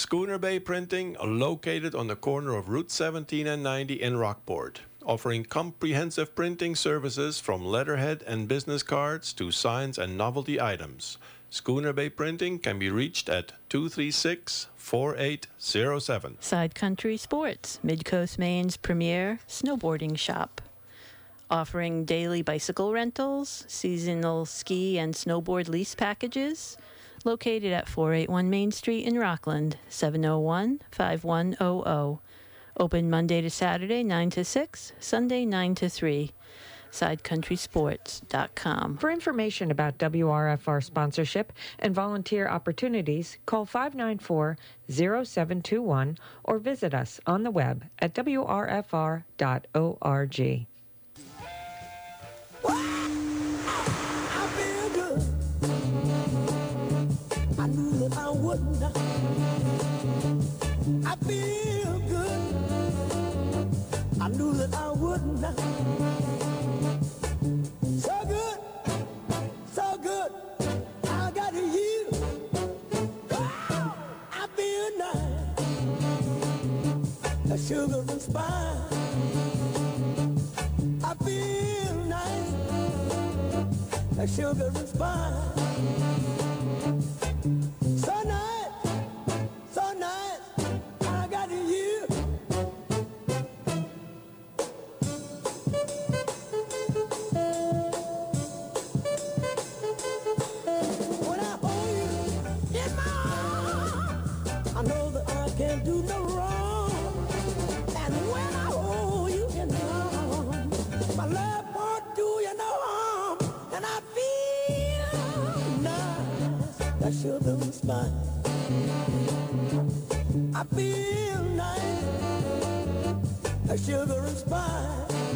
Schooner Bay Printing, located on the corner of Route 17 and 90 in Rockport, offering comprehensive printing services from letterhead and business cards to signs and novelty items. Schooner Bay Printing can be reached at 236 4807. Side Country Sports, Midcoast Maine's premier snowboarding shop. Offering daily bicycle rentals, seasonal ski and snowboard lease packages. Located at 481 Main Street in Rockland, 701 5100. Open Monday to Saturday, 9 to 6, Sunday, 9 to 3 sidecountrysports.com. For information about WRFR sponsorship and volunteer opportunities, call 594 0721 or visit us on the web at wrfr.org. I feel good. I knew that I would not. So good, so good. I got you. I feel nice. A sugar and spice. I feel nice. A sugar and spice. Sugar and spice. I feel nice, that sugar and spice.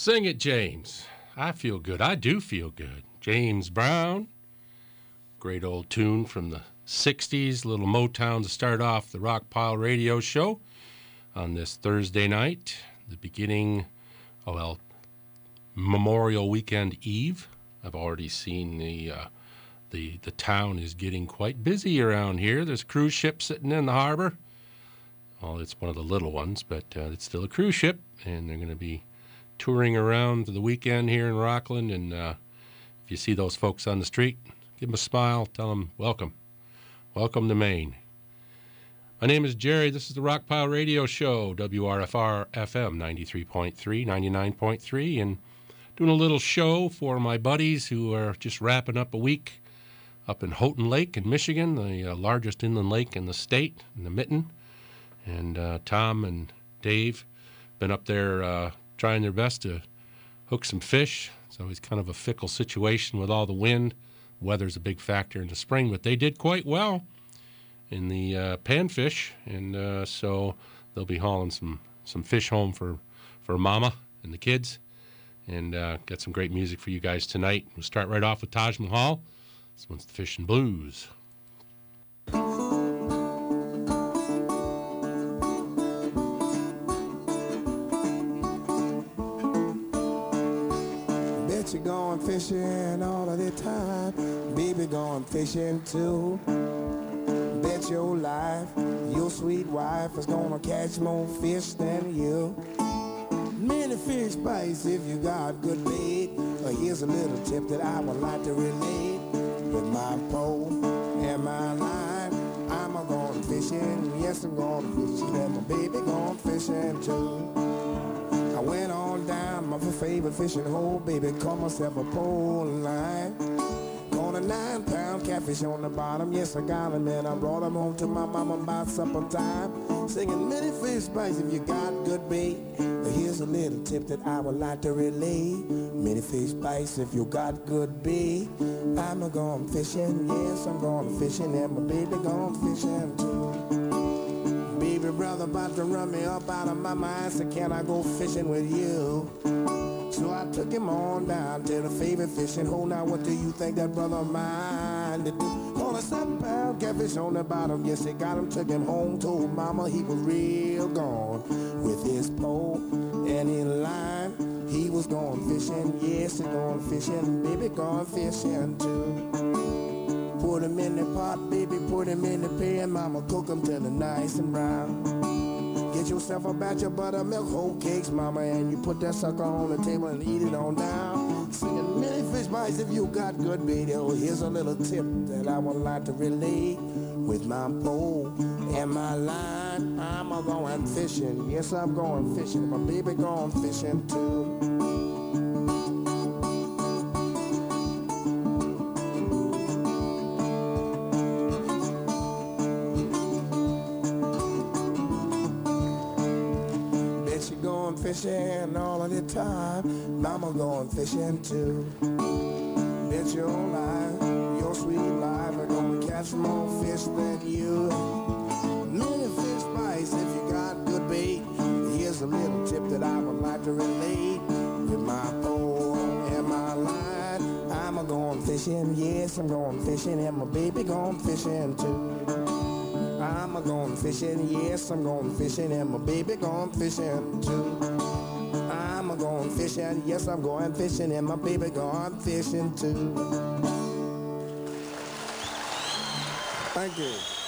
Sing it, James. I feel good. I do feel good. James Brown. Great old tune from the 60s. Little Motown to start off the Rockpile radio show on this Thursday night, the beginning, oh, well, Memorial Weekend Eve. I've already seen the, uh, the, the town is getting quite busy around here. There's a cruise ship sitting in the harbor. Well, it's one of the little ones, but uh, it's still a cruise ship, and they're going to be touring around for the weekend here in Rockland. And uh, if you see those folks on the street, give them a smile, tell them welcome. Welcome to Maine. My name is Jerry. This is the Rockpile Radio Show, WRFR FM 93.3, 99.3, and doing a little show for my buddies who are just wrapping up a week up in Houghton Lake in Michigan, the uh, largest inland lake in the state, in the Mitten. And uh, Tom and Dave been up there uh, trying their best to hook some fish. It's always kind of a fickle situation with all the wind. Weather's a big factor in the spring, but they did quite well in the uh, panfish, and uh, so they'll be hauling some some fish home for for Mama and the kids, and uh, got some great music for you guys tonight. We'll start right off with Taj Mahal. This one's the Fishin' Blues. You going fishing all of the time. Baby going fishing too. Bet your life your sweet wife is gonna catch more fish than you. Many fish bites if you got good bait. Uh, here's a little tip that I would like to relate. With my pole and my line, I'm a going fishing. Yes, I'm going fishing, and my baby going fishing too. I went on down my favorite fishing hole, baby, caught myself a pole line. Caught a nine pound catfish on the bottom, yes, I got him, and I brought him home to my mama by supper time. Singing many fish bites if you got good bait. Now here's a little tip that I would like to relay. Many fish bites if you got good bait. I'm a going fishing, yes, I'm going fishing, and my baby going fishing too. Brother about to run me up out of my mind, so can I go fishing with you? So I took him on down to the favorite fishing hole. Now what do you think that brother of mine did? Caught a seven pound catfish on the bottom. Yes, they got him, took him home, told mama he was real gone. With his pole and in line, he was going fishing. Yes, he going fishing, baby going fishing too. Put him in the pot, baby, put him in the pan. Mama cook him till they're nice and brown. Get yourself a batch of buttermilk whole cakes, mama, and you put that sucker on the table and eat it on down. Singing many fish bites if you got good. Oh, here's a little tip that I would like to relay. With my pole and my line, I'm a going fishing. Yes, I'm going fishing. My baby going fishing too. Fishing all of the time. Mama going fishing too. Bet your life, your sweet life, are gonna catch more fish than you. Many fish bites if you got good bait. Here's a little tip that I would like to relate. With my pole and my line, I'm a going fishing. Yes, I'm going fishing, and my baby going fishing too. I'm a going fishing, yes, I'm going fishing, and my baby going fishing too. Fishing, yes, I'm going fishing, and my baby going fishing too. Thank you.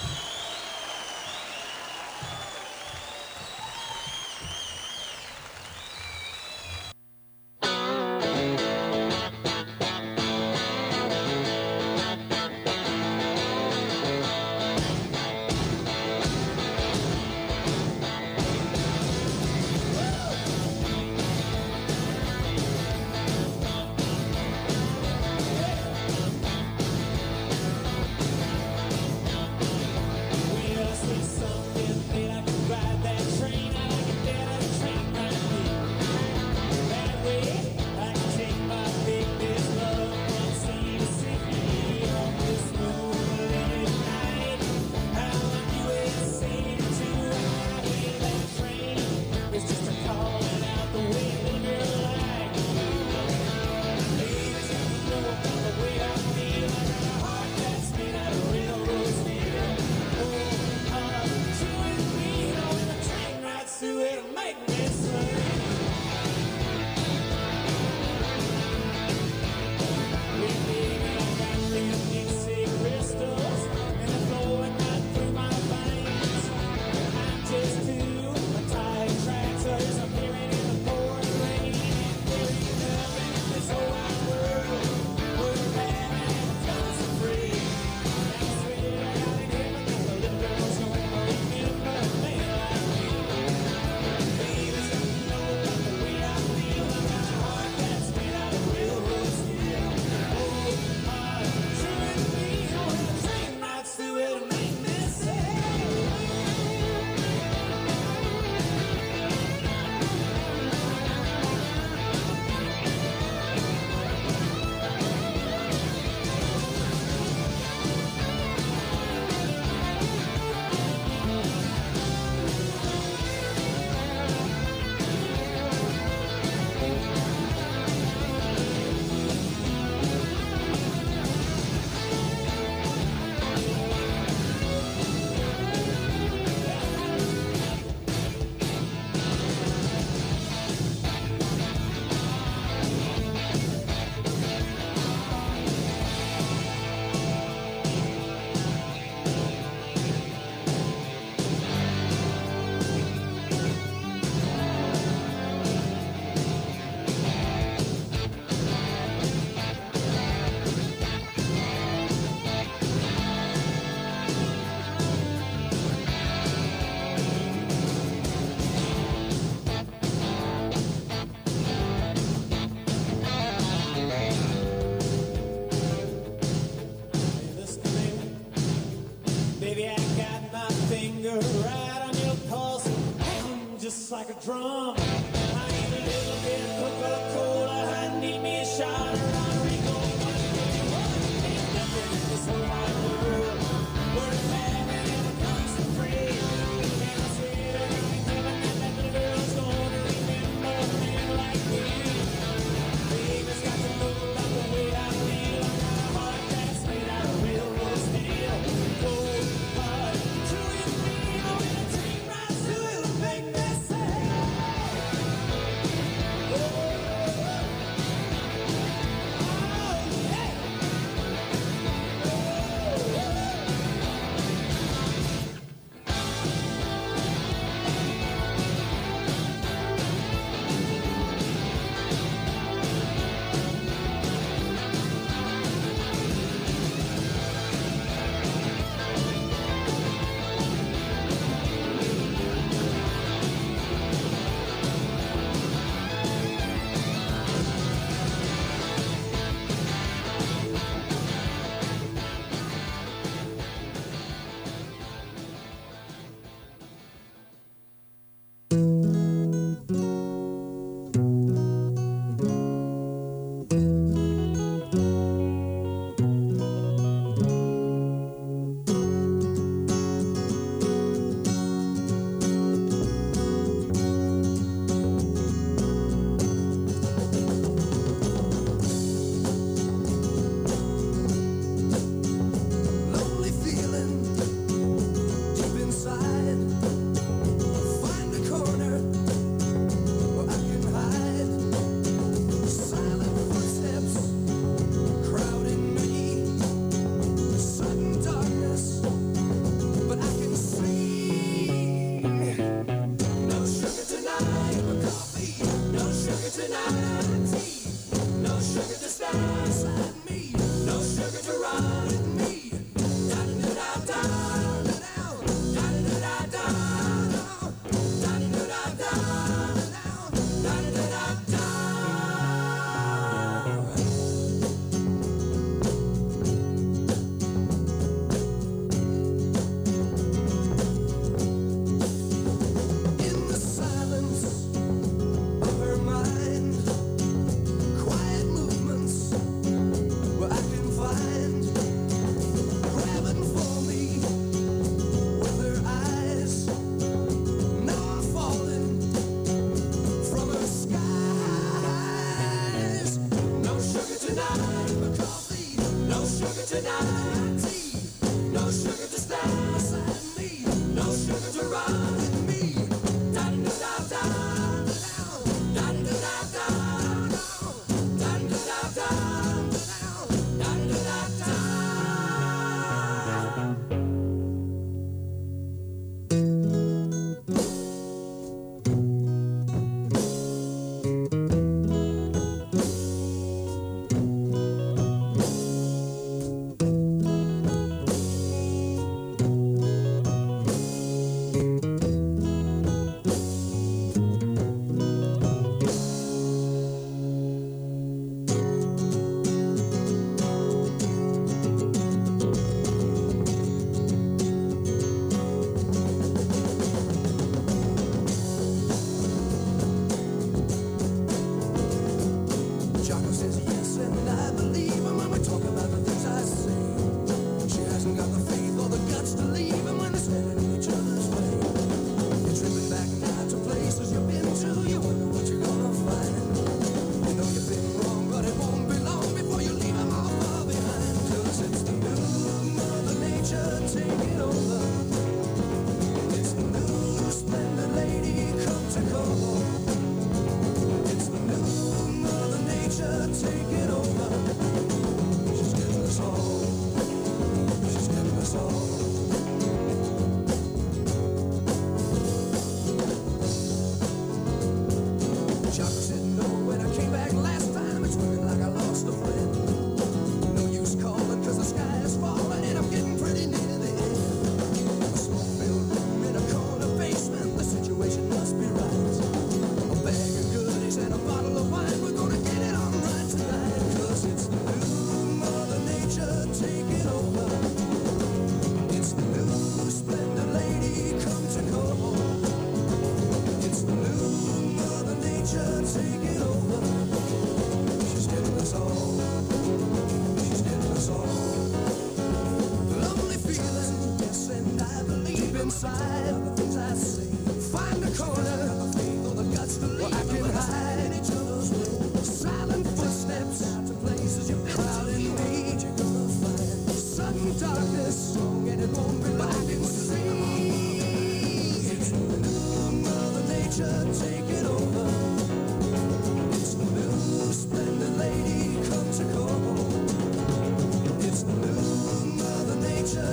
faces.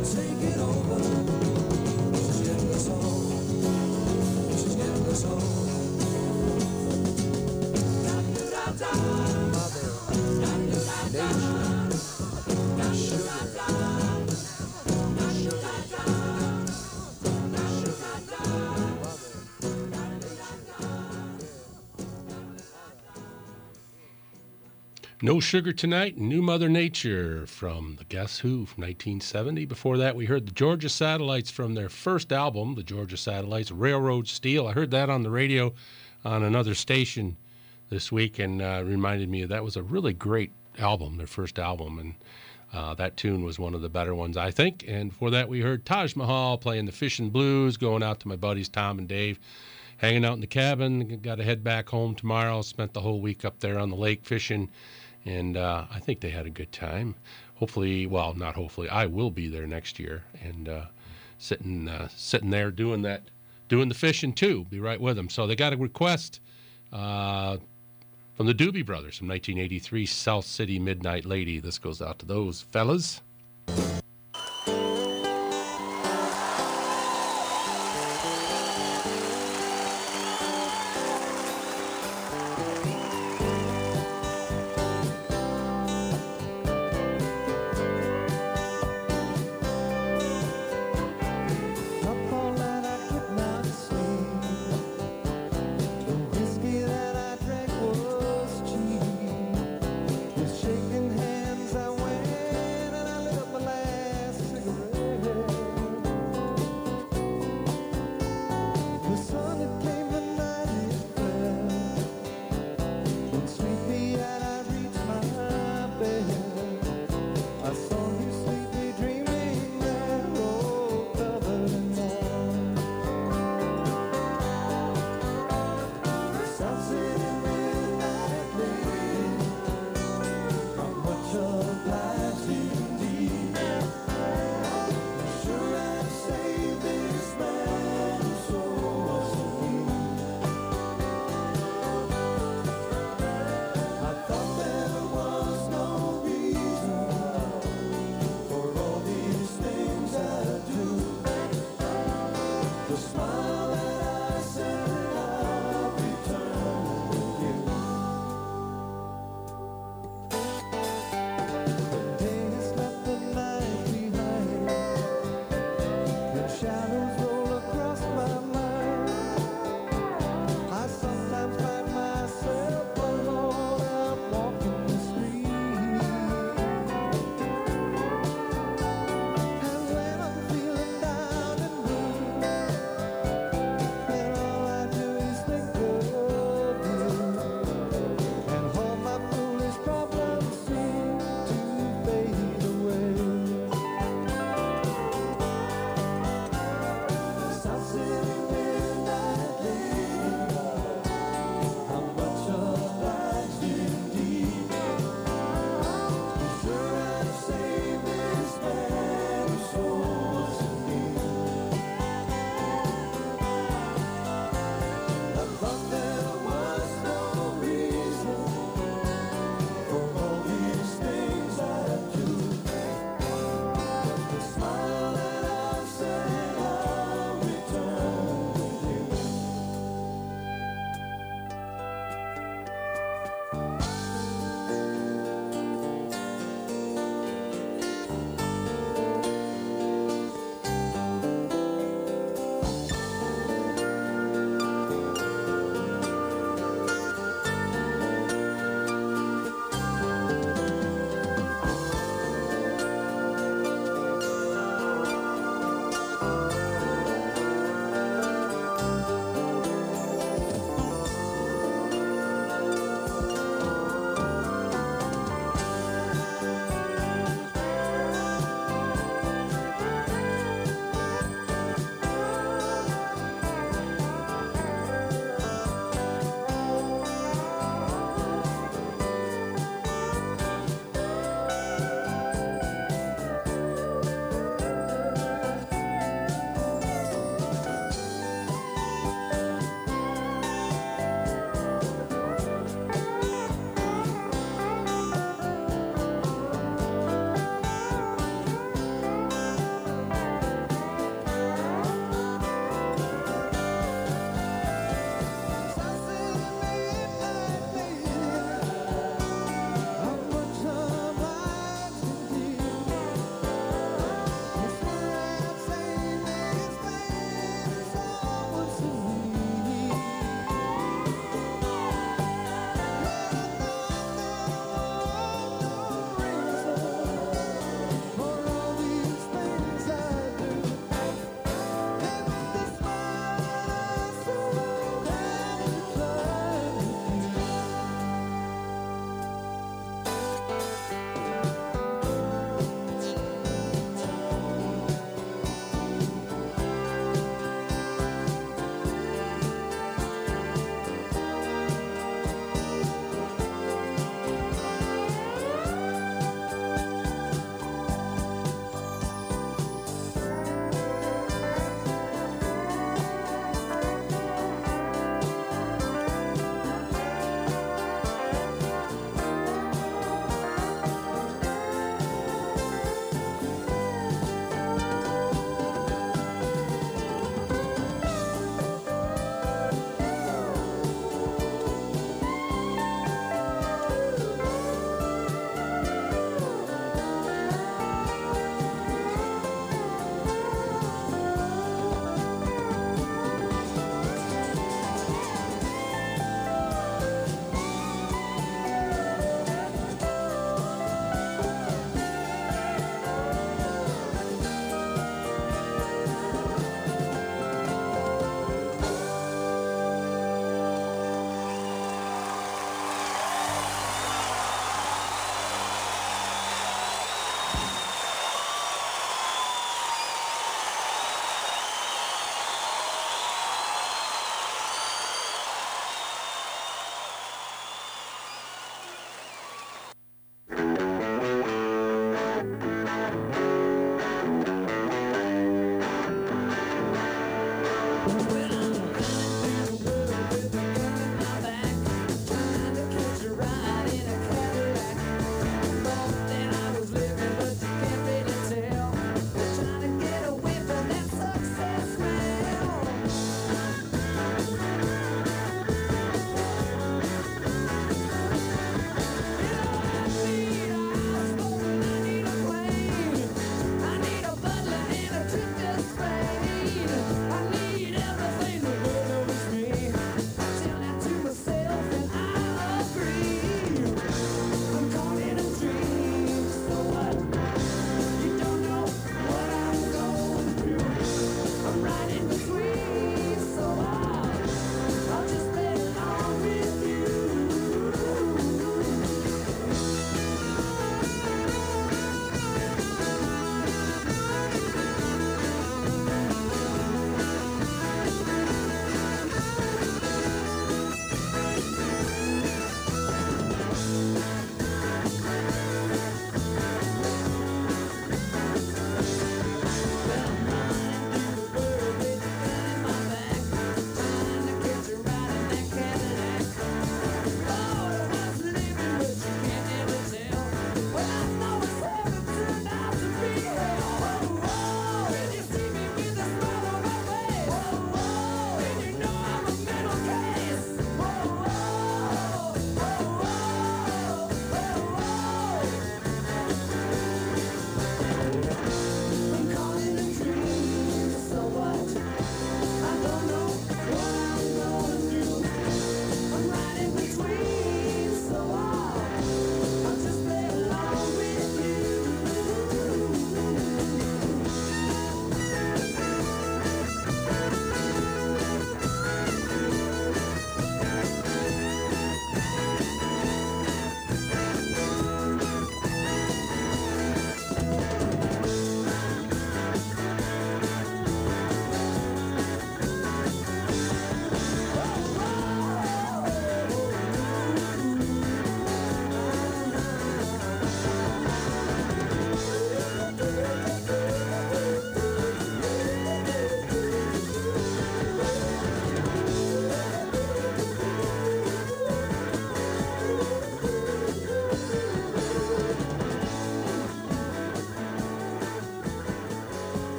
Nature No Sugar Tonight, New Mother Nature from the Guess Who from 1970. Before that, we heard the Georgia Satellites from their first album, the Georgia Satellites Railroad Steel. I heard that on the radio on another station this week and uh, reminded me that was a really great album, their first album. And uh, that tune was one of the better ones, I think. And before that, we heard Taj Mahal playing the Fishin' Blues, going out to my buddies Tom and Dave, hanging out in the cabin. Got to head back home tomorrow. Spent the whole week up there on the lake fishing and uh, I think they had a good time. Hopefully, well, not hopefully, I will be there next year and uh, sitting uh, sitting there doing that, doing the fishing too. Be right with them. So they got a request uh, from the Doobie Brothers from 1983, South City Midnight Lady. This goes out to those fellas.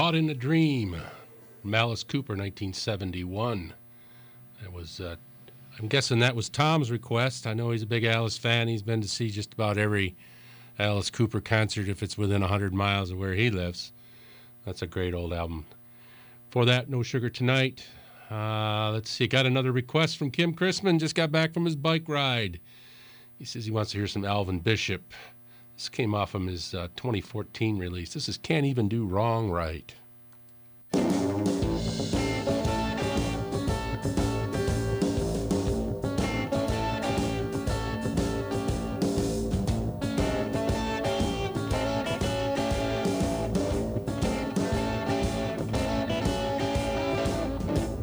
Caught in a Dream, Alice Cooper, 1971. That was, uh, I'm guessing that was Tom's request. I know he's a big Alice fan. He's been to see just about every Alice Cooper concert if it's within 100 miles of where he lives. That's a great old album. For that, No Sugar Tonight. Uh, let's see, got another request from Kim Chrisman. Just got back from his bike ride. He says he wants to hear some Elvin Bishop. This came off from his uh, 2014 release. This is Can't Even Do Wrong Right.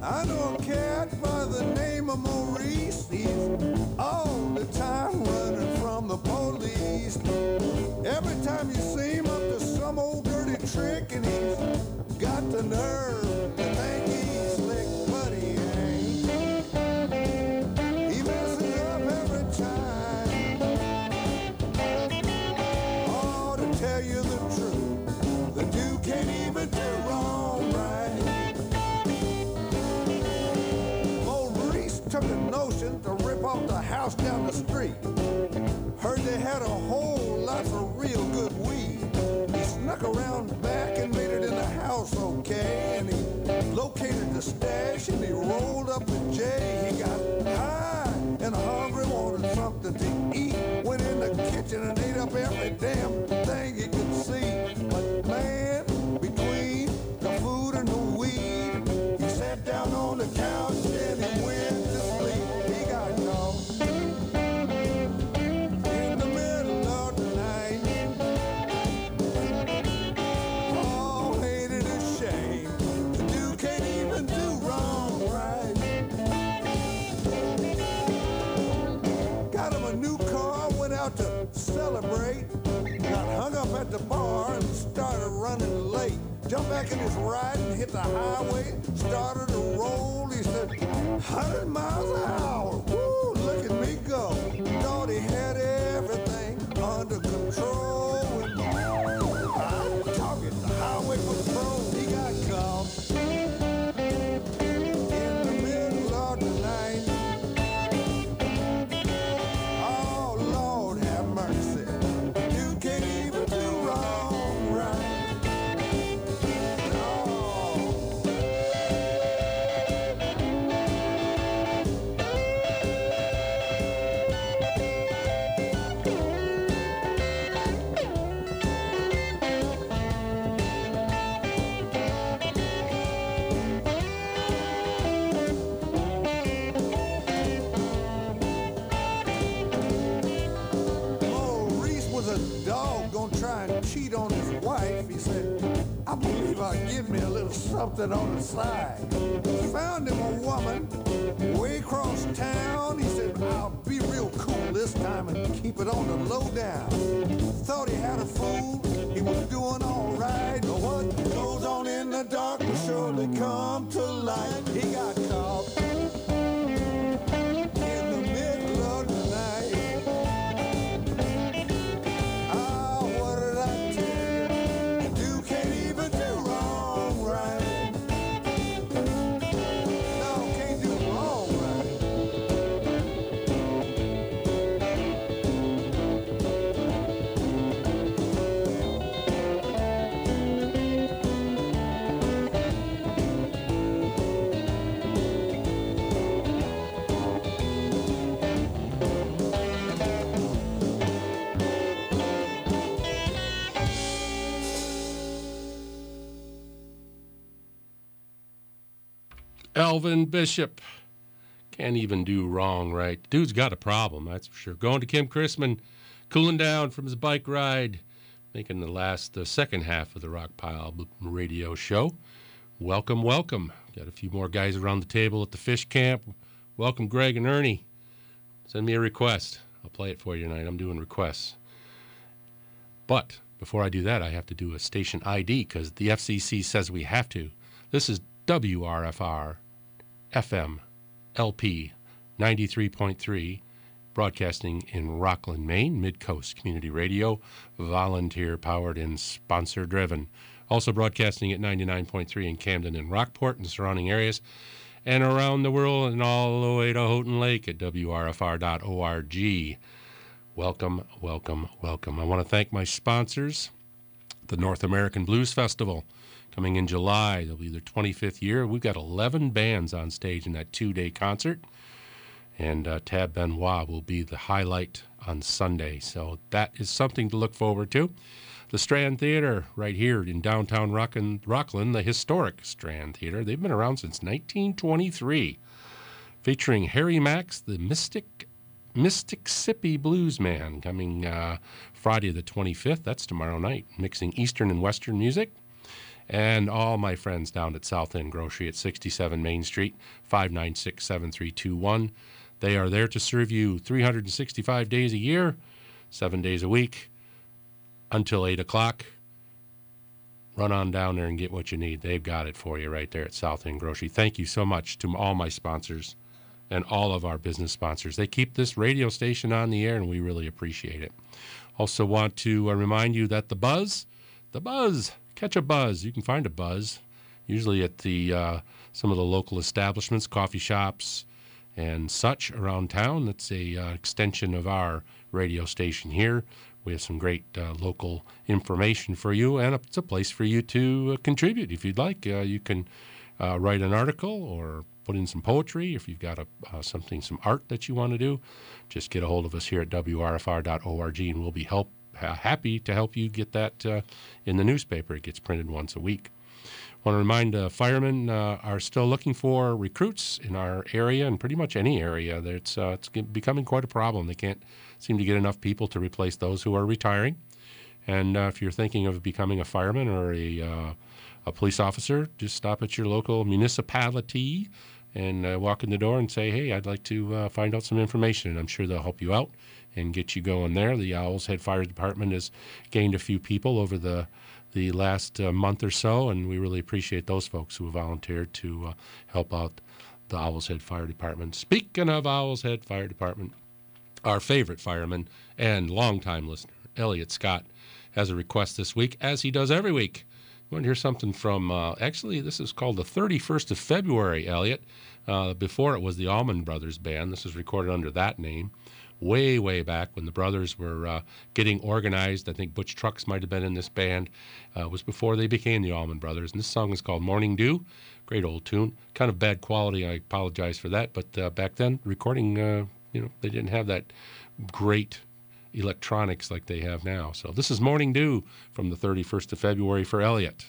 I a cat by the name of Maurice. Police. Every time you see him up to some old dirty trick, and he's got the nerve to think he's slick, but he ain't. He messes up every time. Oh, to tell you the truth, the dude can't even do wrong right. Maurice took a notion to rip off the house down the street. Heard they had a he rolled up with Jay. He got high and hungry, wanted something to eat. Went in the kitchen and ate up every damn thing he could see. But man, between the food and the weed, he sat down on the couch started running late. Jumped back in his ride and hit the highway. Started to roll. He said, 100 miles an hour. Woo, look at me go. Thought he had give me a little something on the side. Found him a woman way across town. He said, I'll be real cool this time and keep it on the low down. Elvin Bishop. Can't even do wrong right. Dude's got a problem, that's for sure. Going to Kim Chrisman, cooling down from his bike ride, making the last, the second half of the Rockpile radio show. Welcome, welcome. Got a few more guys around the table at the fish camp. Welcome, Greg and Ernie. Send me a request. I'll play it for you tonight. I'm doing requests. But before I do that, I have to do a station ID because the FCC says we have to. This is WRFR FM LP 93.3, broadcasting in Rockland, Maine, Mid Coast Community Radio, volunteer powered and sponsor driven. Also broadcasting at 99.3 in Camden and Rockport and surrounding areas, and around the world and all the way to Houghton Lake at WRFR.org. Welcome, welcome, welcome. I want to thank my sponsors the North American Blues Festival coming in July. It'll be their 25th year. We've got 11 bands on stage in that two day concert. And uh, Tab Benoit will be the highlight on Sunday. So that is something to look forward to. The Strand Theater, right here in downtown Rockin- Rockland, the historic Strand Theater. They've been around since 1923, featuring Harry Manx, the Mystic Mississippi Blues Man, coming uh, Friday the 25th. That's tomorrow night, mixing Eastern and Western music. And all my friends down at South End Grocery at 67 Main Street, 596 7321. They are there to serve you 365 days a year, seven days a week, until 8 o'clock. Run on down there and get what you need. They've got it for you right there at South End Grocery. Thank you so much to all my sponsors and all of our business sponsors. They keep this radio station on the air, and we really appreciate it. Also, want to uh, remind you that the buzz, the buzz, catch a buzz. You can find a buzz usually at the uh, some of the local establishments, coffee shops, and such around town. That's a uh, extension of our radio station here. We have some great uh, local information for you, and it's a place for you to contribute if you'd like. You can write an article or put in some poetry. If you've got a, something, some art that you want to do, just get a hold of us here at WRFR.org, and we'll be help, happy to help you get that uh, in the newspaper. It gets printed once a week I want to remind uh, firemen uh, are still looking for recruits in our area and pretty much any area. It's, uh, it's becoming quite a problem. They can't seem to get enough people to replace those who are retiring. And uh, if you're thinking of becoming a fireman or a, a police officer, just stop at your local municipality and walk in the door and say, hey, I'd like to find out some information. And I'm sure they'll help you out and get you going there. The Owl's Head Fire Department has gained a few people over the the last uh, month or so, and we really appreciate those folks who have volunteered to uh, help out the Owl's Head Fire Department. Speaking of Owl's Head Fire Department, our favorite fireman and longtime listener, Elliot Scott, has a request this week, as he does every week. You want to hear something from, uh, actually, this is called the 31st of February, Elliot. Before it was the Allman Brothers Band. This was recorded under that name way, way back when the brothers were uh, getting organized. I think Butch Trucks might have been in this band. Uh, it was before they became the Allman Brothers. And this song is called Morning Dew. Great old tune. Kind of bad quality. I apologize for that. But uh, back then, recording, uh, you know, they didn't have that great electronics like they have now. So this is Morning Dew from the 31st of February for Elliot.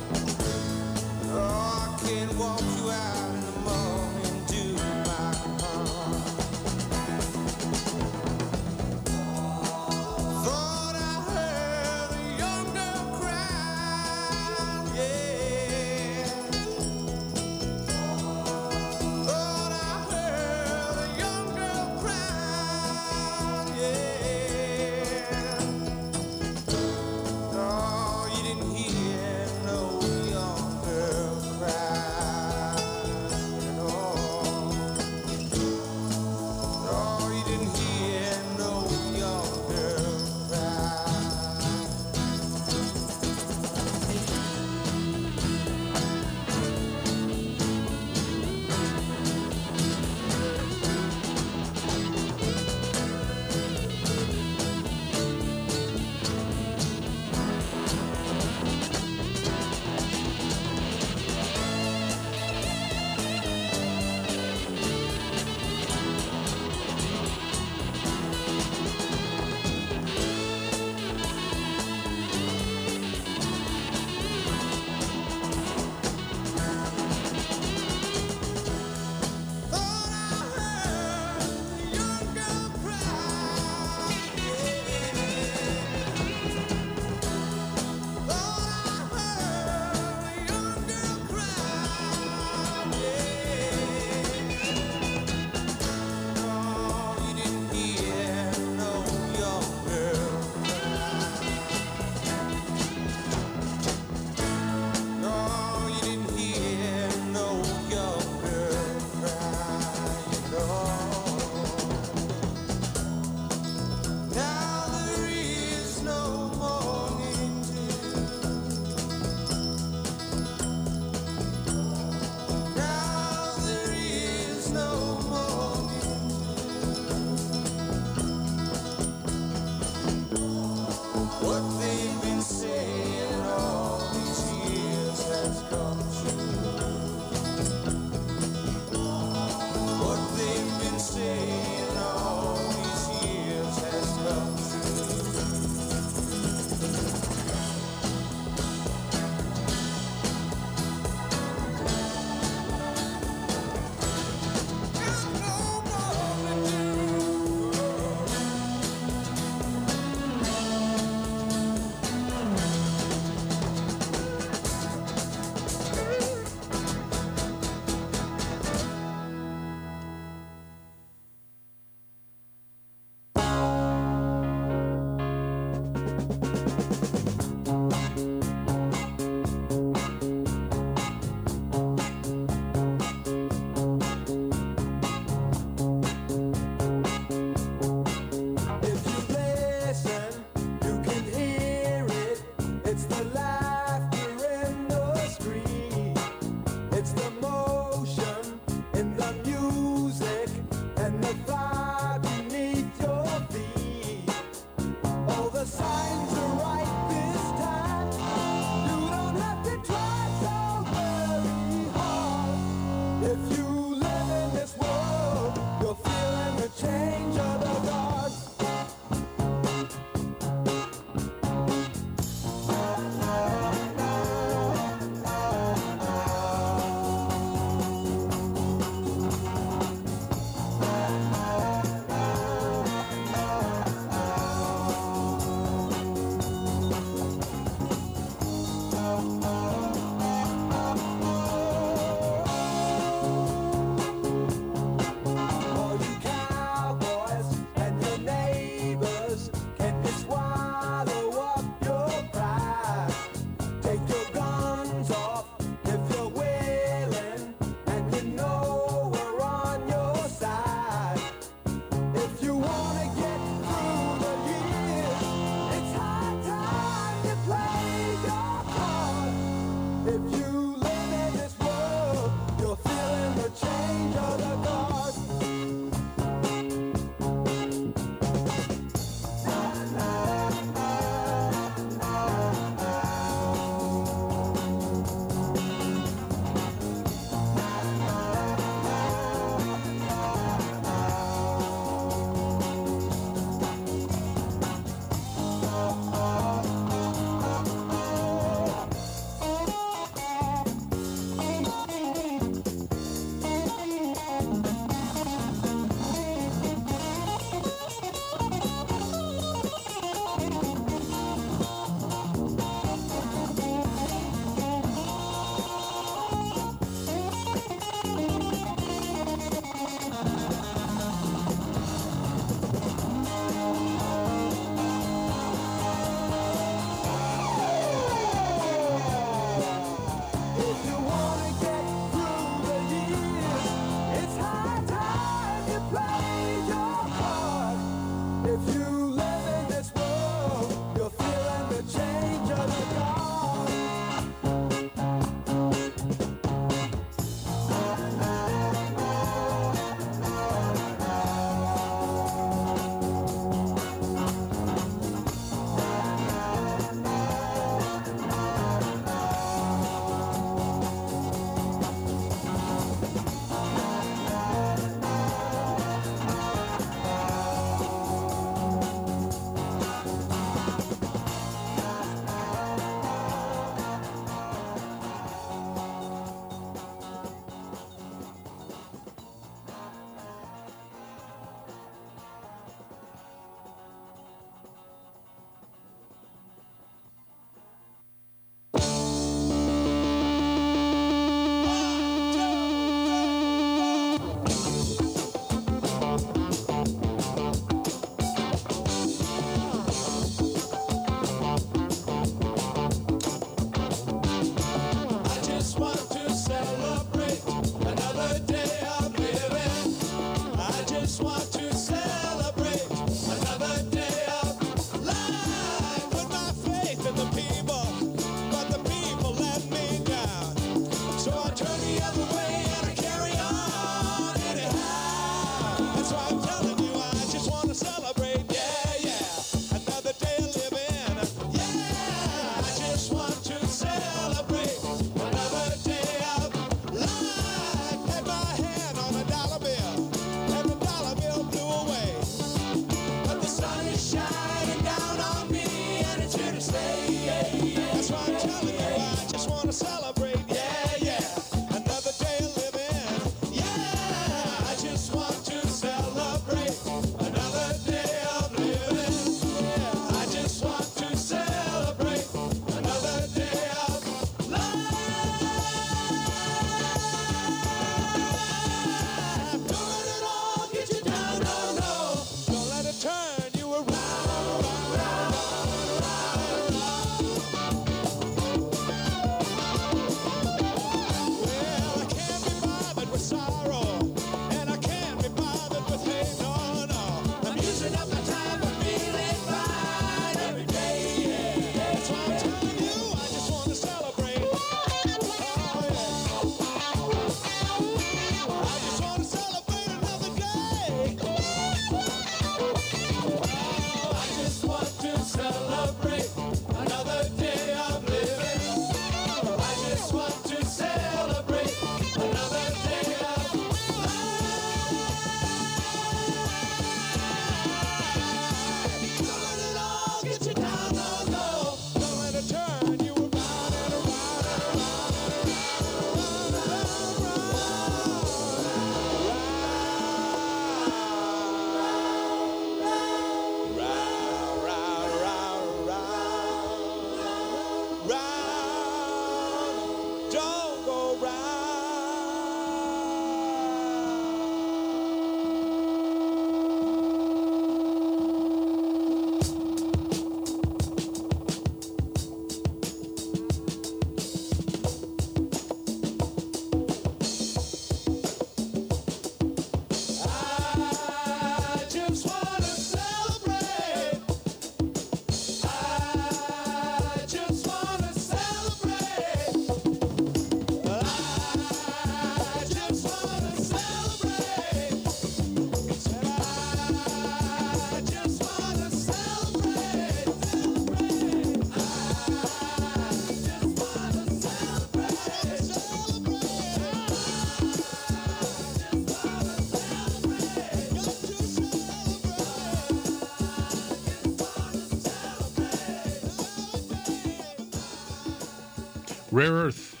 Rare Earth,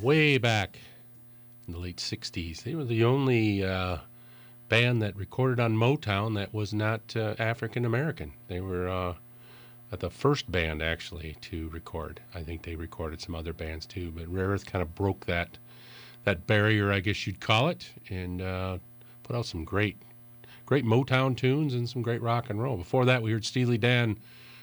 way back in the late 60s. They were the only uh, band that recorded on Motown that was not uh, African American. They were uh, the first band, actually, to record. I think they recorded some other bands too, but Rare Earth kind of broke that, that barrier, I guess you'd call it, and put out some great, great Motown tunes and some great rock and roll. Before that, we heard Steely Dan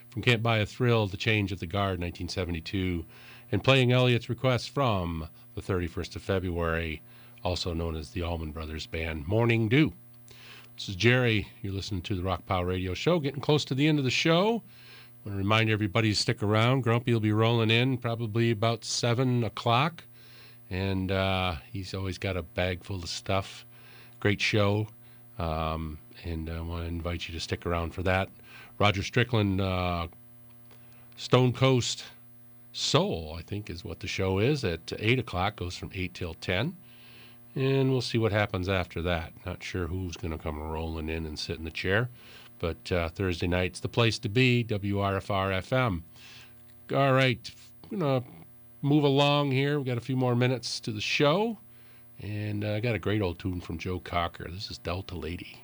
from Can't Buy a Thrill, The Change at the Guard, 1972 and playing Elliot's request from the 31st of February, also known as the Allman Brothers Band, Morning Dew. This is Jerry. You're listening to the Rockpile Radio Show. Getting close to the end of the show. I want to remind everybody to stick around. Grumpy will be rolling in probably about 7 o'clock. And uh, he's always got a bag full of stuff. Great show. Um, and I want to invite you to stick around for that. Roger Strickland, uh, Stone Coast Soul, I think is what the show is at 8 o'clock, goes from 8 till 10. And we'll see what happens after that. Not sure who's going to come rolling in and sit in the chair. But uh, Thursday night's the place to be, WRFR FM. All right, I'm going to move along here. We've got a few more minutes to the show. And uh, I got a great old tune from Joe Cocker. This is Delta Lady.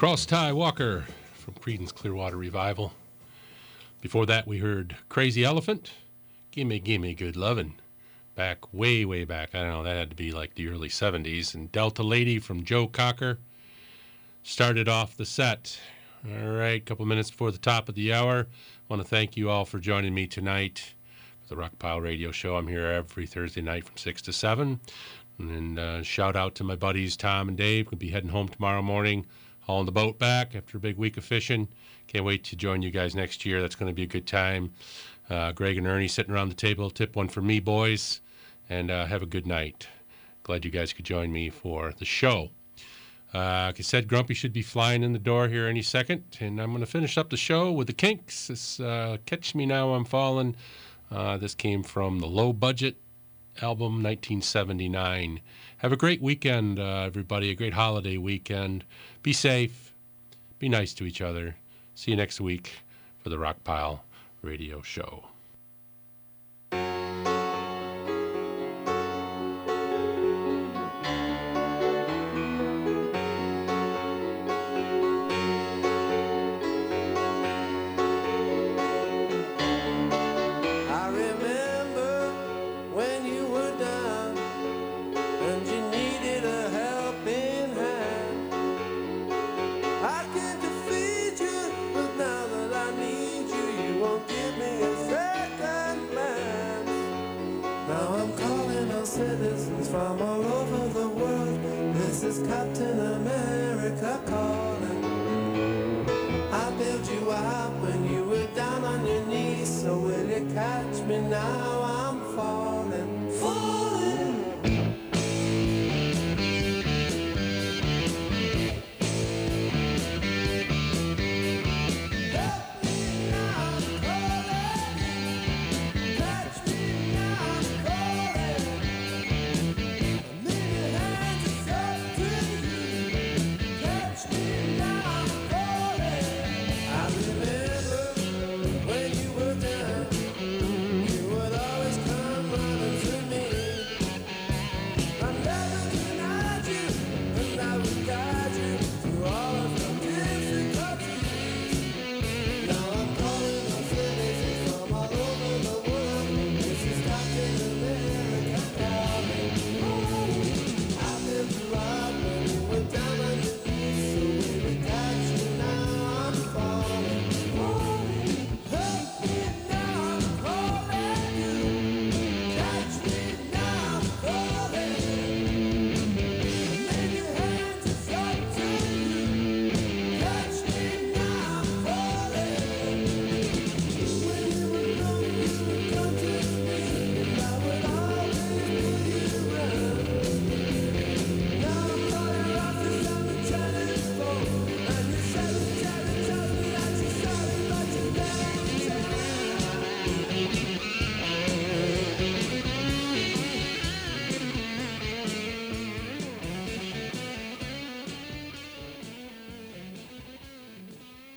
Cross Tie Walker from Creedence Clearwater Revival. Before that, we heard Crazy Elephant, Gimme Gimme Good Lovin'. Back, way, way back. I don't know, that had to be like the early 70s. And Delta Lady from Joe Cocker started off the set. All right, a couple minutes before the top of the hour. Want to thank you all for joining me tonight for the Rockpile Radio Show. I'm here every Thursday night from 6 to 7. And uh, shout out to my buddies Tom and Dave. We'll be heading home tomorrow morning, hauling the boat back after a big week of fishing. Can't wait to join you guys next year. That's going to be a good time. Uh, Greg and Ernie sitting around the table. Tip one for me, boys. And uh, have a good night. Glad you guys could join me for the show. Uh, like I said, Grumpy should be flying in the door here any second. And I'm going to finish up the show with the Kinks. This Catch Me Now I'm Falling. This came from the Low Budget album 1979. Have a great weekend, uh, everybody. A great holiday weekend. Be safe. Be nice to each other. See you next week for the Rockpile Radio Show. This is Captain America calling. I built you up when you were down on your knees, so will you catch me now?